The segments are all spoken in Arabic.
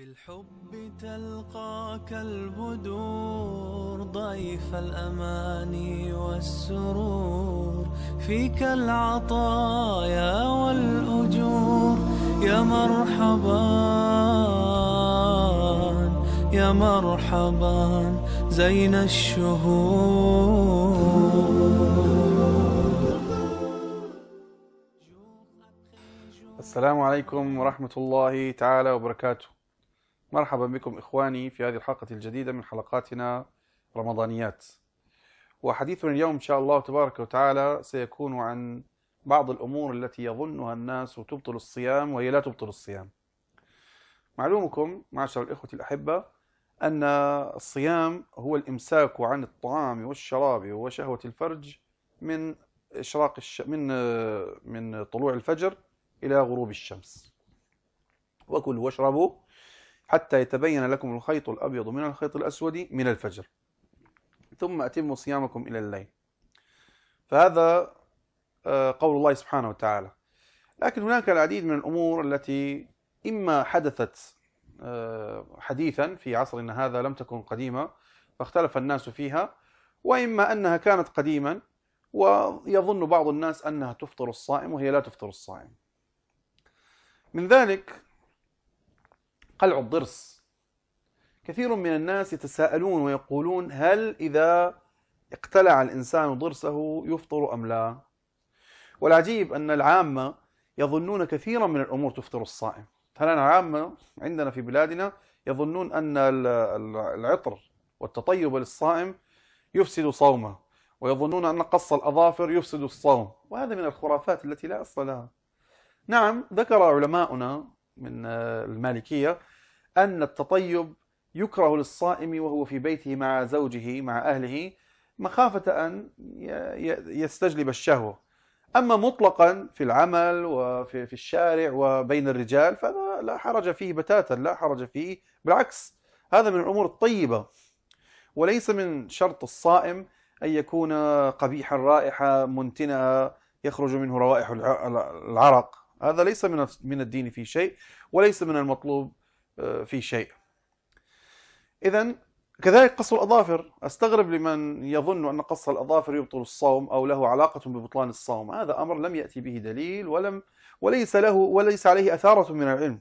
بالحب تلقاك البدور ضيف الأماني والسرور. فيك العطايا والأجور. يا مرحبا يا مرحبا زين الشهور. السلام عليكم ورحمة الله تعالى وبركاته. مرحبا بكم إخواني في هذه الحلقة الجديدة من حلقاتنا رمضانيات. وحديثنا اليوم إن شاء الله تبارك وتعالى سيكون عن بعض الأمور التي يظنها الناس تبطل الصيام وهي لا تبطل الصيام. معلومكم معشر الإخوة الأحبة أن الصيام هو الإمساك عن الطعام والشراب وشهوة الفرج من إشراق الش... من من طلوع الفجر إلى غروب الشمس. وكلوا واشربوا حتى يتبين لكم الخيط الأبيض من الخيط الأسود من الفجر. ثم أتموا صيامكم إلى الليل. فهذا آه، قول الله سبحانه وتعالى. لكن هناك العديد من الأمور التي إما حدثت آه، حديثا في عصرنا هذا لم تكن قديمة فاختلف الناس فيها وإما أنها كانت قديما ويظن بعض الناس أنها تفطر الصائم وهي لا تفطر الصائم. من ذلك قلع الضرس. كثير من الناس يتساءلون ويقولون هل إذا اقتلع الإنسان ضرسه يفطر أم لا؟ والعجيب أن العامة يظنون كثيرا من الأمور تفطر الصائم. فعلا العامة عندنا في بلادنا يظنون أن ال- ال- العطر والتطيب للصائم يفسد صومه ويظنون أن قص الأظافر يفسد الصوم وهذا من الخرافات التي لا أصل لها. نعم ذكر علماؤنا من المالكية أن التطيب يكره للصائم وهو في بيته مع زوجه مع أهله مخافة أن يستجلب الشهوة. أما مطلقا في العمل وفي في الشارع وبين الرجال فهذا لا حرج فيه بتاتا لا حرج فيه بالعكس هذا من الأمور الطيبة. وليس من شرط الصائم أن يكون قبيح الرائحة منتنة يخرج منه روائح الع- العرق. هذا ليس من الدين في شيء وليس من المطلوب في شيء. إذا كذلك قص الأظافر. أستغرب لمن يظن أن قص الأظافر يبطل الصوم أو له علاقة ببطلان الصوم. هذا أمر لم يأتي به دليل ولم وليس له وليس عليه أثارة من العلم.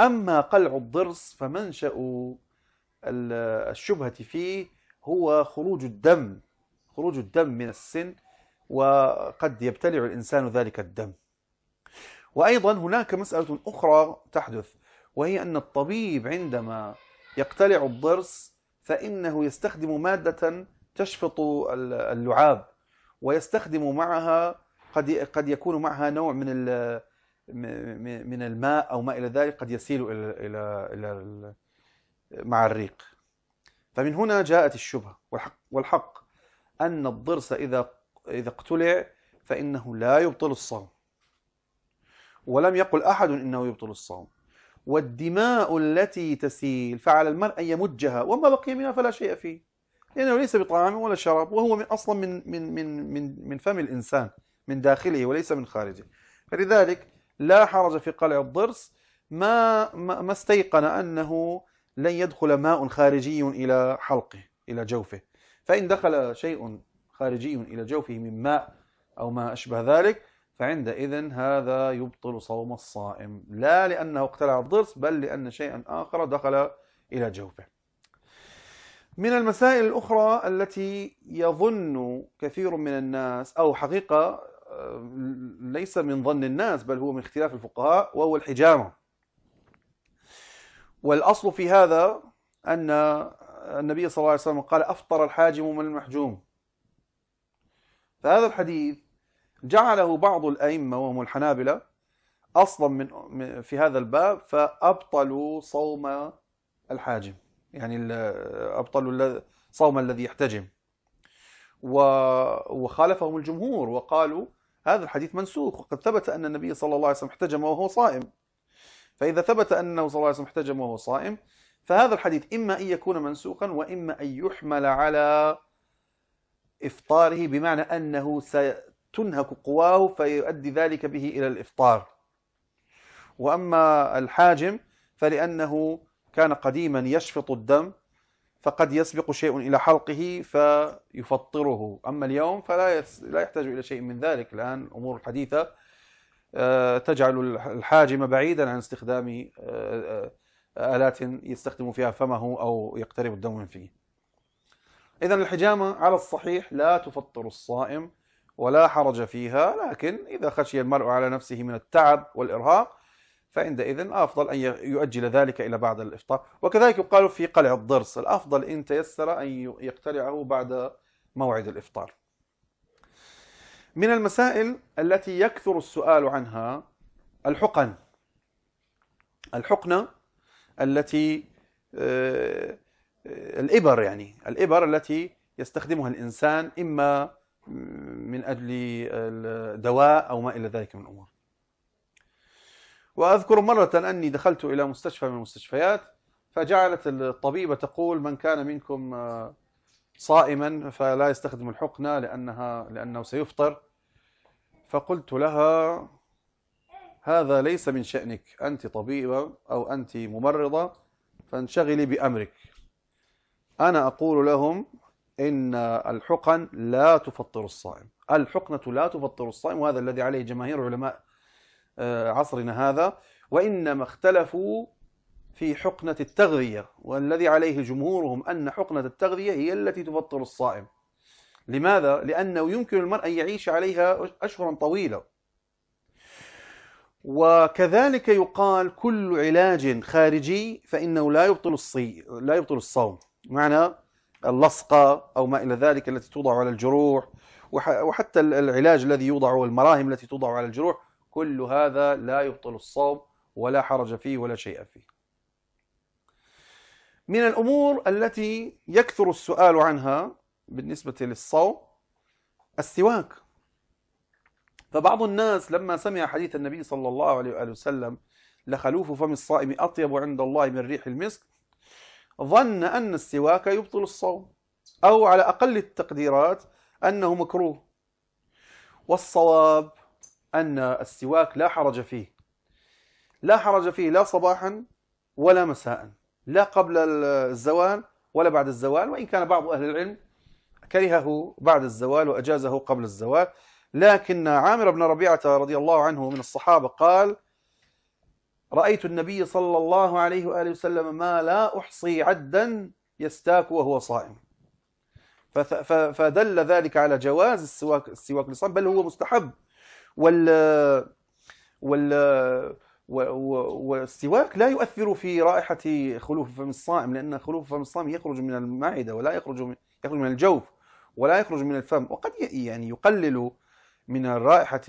أما قلع الضرس فمنشأ ال- الشبهة فيه هو خروج الدم خروج الدم من السن وقد يبتلع الإنسان ذلك الدم. وأيضا هناك مسألة أخرى تحدث. وهي أن الطبيب عندما يقتلع الضرس فإنه يستخدم مادة تشفط ال- اللعاب ويستخدم معها قد قد يكون معها نوع من من الماء أو ما إلى ذلك قد يسيل إلى إلى إلى ال- مع الريق. فمن هنا جاءت الشبهة والحق, والحق أن الضرس إذا إذا اقتلع فإنه لا يبطل الصوم. ولم يقل أحد إنه يبطل الصوم. والدماء التي تسيل فعلى المرء أن يمجها وما بقي منها فلا شيء فيه. لأنه ليس بطعام ولا شراب وهو من أصلا من من من من من فم الإنسان من داخله وليس من خارجه. فلذلك لا حرج في قلع الضرس ما ما استيقن أنه لن يدخل ماء خارجي إلى حلقه إلى جوفه. فإن دخل شيء خارجي إلى جوفه من ماء أو ما أشبه ذلك فعندئذ هذا يبطل صوم الصائم. لا لأنه اقتلع الضرس بل لأن شيئا آخر دخل إلى جوفه. من المسائل الأخرى التي يظن كثير من الناس أو حقيقة آه، ليس من ظن الناس بل هو من اختلاف الفقهاء وهو الحجامة. والأصل في هذا أن النبي صلى الله عليه وسلم قال أفطر الحاجم من المحجوم. فهذا الحديث جعله بعض الأئمة وهم الحنابلة أصلا من في هذا الباب فأبطلوا صوم الحاجم. يعني أبطلوا صوم الذي يحتجم. وخالفهم الجمهور وقالوا هذا الحديث منسوخ. وقد ثبت أن النبي صلى الله عليه وسلم احتجم وهو صائم. فإذا ثبت أنه صلى الله عليه وسلم احتجم وهو صائم فهذا الحديث إما أن يكون منسوخا وإما أن يحمل على إفطاره بمعنى أنه ستنهك قواه فيؤدي ذلك به إلى الإفطار. وأما الحاجم فلأنه كان قديما يشفط الدم فقد يسبق شيء إلى حلقه فيفطره. أما اليوم فلا لا يحتاج إلى شيء من ذلك. الآن الأمور الحديثة آه، تجعل الحاجم بعيدا عن استخدام آه، آه، آلات يستخدم فيها فمه أو يقترب الدم من فيه. إذا الحجامة على الصحيح لا تفطر الصائم ولا حرج فيها لكن إذا خشي المرء على نفسه من التعب والإرهاق فعندئذ أفضل أن يؤجل ذلك إلى بعد الإفطار. وكذلك يقال في قلع الضرس الأفضل إن تيسر أن يقتلعه بعد موعد الإفطار. من المسائل التي يكثر السؤال عنها الحقن. الحقنة التي آه، الإبر يعني الإبر التي يستخدمها الإنسان إما من أجل الدواء أو ما إلى ذلك من الأمور. وأذكر مرة أني دخلت إلى مستشفى من المستشفيات فجعلت الطبيبة تقول من كان منكم آه، صائما فلا يستخدم الحقنة لأنها لأنه سيفطر. فقلت لها هذا ليس من شأنك أنت طبيبة أو أنت ممرضة فانشغلي بأمرك. أنا أقول لهم إن الحقن لا تفطر الصائم. الحقنة لا تفطر الصائم وهذا الذي عليه جماهير علماء آه، عصرنا هذا. وإنما اختلفوا في حقنة التغذية والذي عليه جمهورهم أن حقنة التغذية هي التي تفطر الصائم. لماذا؟ لأنه يمكن المرء أن يعيش عليها أشهرا طويلة وكذلك يقال كل علاج خارجي فإنه لا يبطل الصي لا يبطل الصوم. معنى اللصقة أو ما إلى ذلك التي توضع على الجروح وحتى العلاج الذي يوضع والمراهم التي توضع على الجروح كل هذا لا يبطل الصوم ولا حرج فيه ولا شيء فيه. من الأمور التي يكثر السؤال عنها بالنسبة للصوم السواك. فبعض الناس لما سمع حديث النبي صلى الله عليه وآله وسلم لخلوف فم الصائم أطيب عند الله من ريح المسك ظن أن السواك يبطل الصوم أو على أقل التقديرات أنه مكروه. والصواب أن السواك لا حرج فيه. لا حرج فيه لا صباحا ولا مساء. لا قبل الزوال ولا بعد الزوال وإن كان بعض أهل العلم كرهه بعد الزوال وأجازه قبل الزوال. لكن عامر بن ربيعة رضي الله عنه من الصحابة قال رأيت النبي صلى الله عليه وآله وسلم ما لا أحصي عدا يستاك وهو صائم. فدل ذلك على جواز السواك السواك للصائم بل هو مستحب. وال وال والسواك لا يؤثر في رائحة خلوف فم الصائم لأن خلوف فم الصائم يخرج من المعدة ولا يخرج من يخرج من الجوف ولا يخرج من الفم. وقد يعني يقلل من الرائحة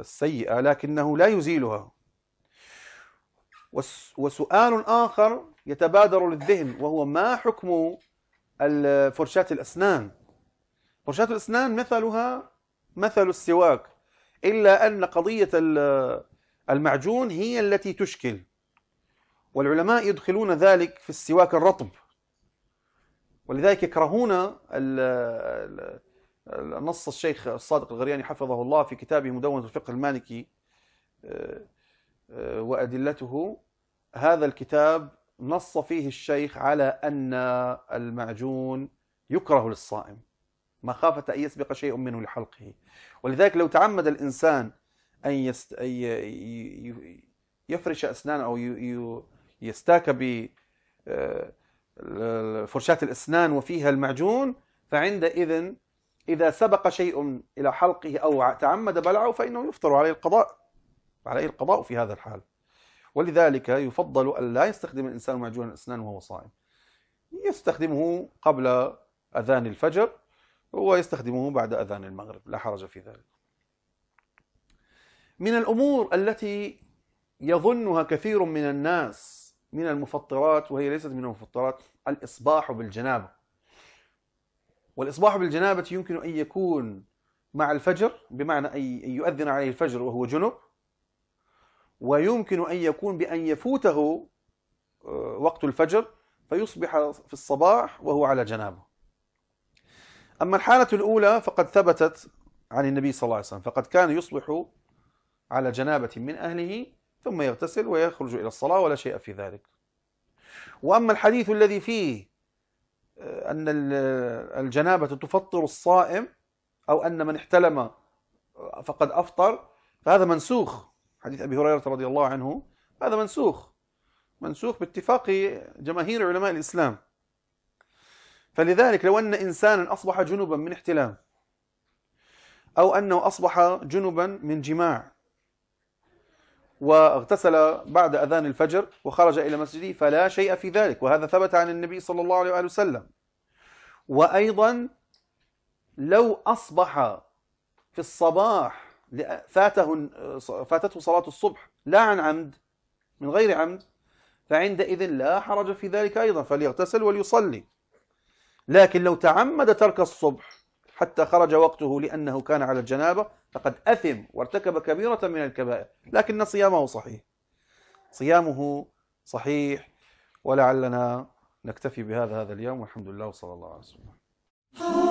السيئة لكنه لا يزيلها. وسؤال آخر يتبادر للذهن وهو ما حكم فرشاة الأسنان؟ فرشاة الأسنان مثلها مثل السواك إلا أن قضية المعجون هي التي تشكل. والعلماء يدخلون ذلك في السواك الرطب. ولذلك يكرهون نص الشيخ الصادق الغرياني حفظه الله في كتابه مدونة الفقه المالكي آه، آه، وأدلته. هذا الكتاب نص فيه الشيخ على أن المعجون يكره للصائم مخافة أن يسبق شيء منه لحلقه. ولذلك لو تعمد الإنسان أن يست... يفرش أسنانه أو يستاك ب آه، الأسنان وفيها المعجون فعندئذ إذا سبق شيء إلى حلقه أو تعمد بلعه فإنه يفطر عليه القضاء عليه القضاء في هذا الحال. ولذلك يفضل أن لا يستخدم الإنسان معجون الأسنان وهو صائم. يستخدمه قبل أذان الفجر ويستخدمه بعد أذان المغرب. لا حرج في ذلك. من الأمور التي يظنها كثير من الناس من المفطرات وهي ليست من المفطرات الإصباح بالجنابة. والإصباح بالجنابة يمكن أن يكون مع الفجر بمعنى أن يؤذن عليه الفجر وهو جنب ويمكن أن يكون بأن يفوته آه، وقت الفجر فيصبح في الصباح وهو على جنابه. أما الحالة الأولى فقد ثبتت عن النبي صلى الله عليه وسلم فقد كان يصبح على جنابة من أهله ثم يغتسل ويخرج إلى الصلاة ولا شيء في ذلك. وأما الحديث الذي فيه أن الجنابة تفطر الصائم أو أن من احتلم فقد أفطر. فهذا منسوخ. حديث أبي هريرة رضي الله عنه. هذا منسوخ. منسوخ باتفاق جماهير علماء الإسلام. فلذلك لو أن إنسانا أصبح جنبا من احتلام أو أنه أصبح جنبا من جماع واغتسل بعد أذان الفجر وخرج إلى مسجده فلا شيء في ذلك وهذا ثبت عن النبي صلى الله عليه وسلم. وأيضا لو أصبح في الصباح فاته فاتته صلاة الصبح لا عن عمد من غير عمد فعندئذ لا حرج في ذلك أيضا فليغتسل وليصلي. لكن لو تعمد ترك الصبح حتى خرج وقته لأنه كان على الجنابة فقد أثم وارتكب كبيرة من الكبائر لكن صيامه صحيح. صيامه صحيح ولعلنا نكتفي بهذا هذا اليوم والحمد لله وصلى الله عليه وسلم